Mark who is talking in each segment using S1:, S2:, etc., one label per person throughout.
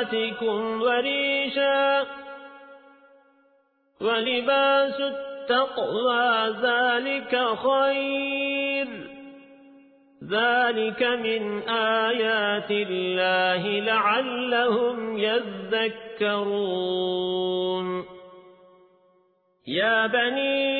S1: سوآتكم وريشا ولباس التقوى ذلك خير. ذلك من آيات الله لعلهم يذكرون. يا بني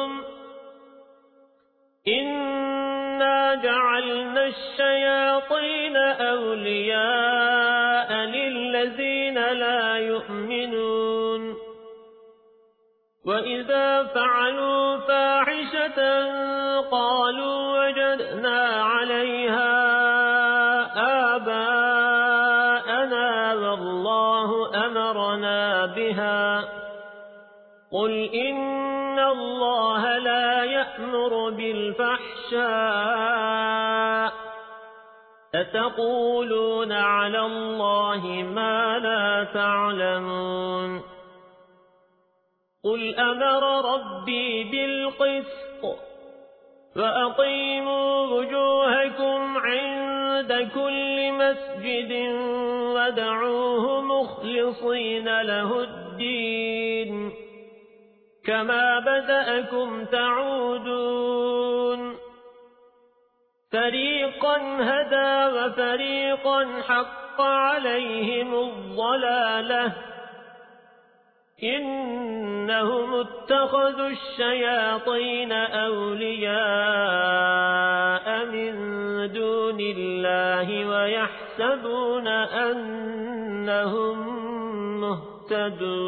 S1: إنا جعلنا الشياطين أولياء للذين لا يؤمنون. وإذا فعلوا فاحشة قالوا وجدنا عليها آباءنا والله أمرنا بها. قل إن الله لا يأمر بالفحشاء أتقولون على الله ما لا تعلمون قل أمر ربي بالقسط فأقيموا وجوهكم عند كل مسجد ودعوه مخلصين له الدين كما بدأكم تعودون فريقا هدى وفريقا حق عليهم الضلالة إنهم اتخذوا الشياطين أولياء من دون الله ويحسبون أنهم مهتدون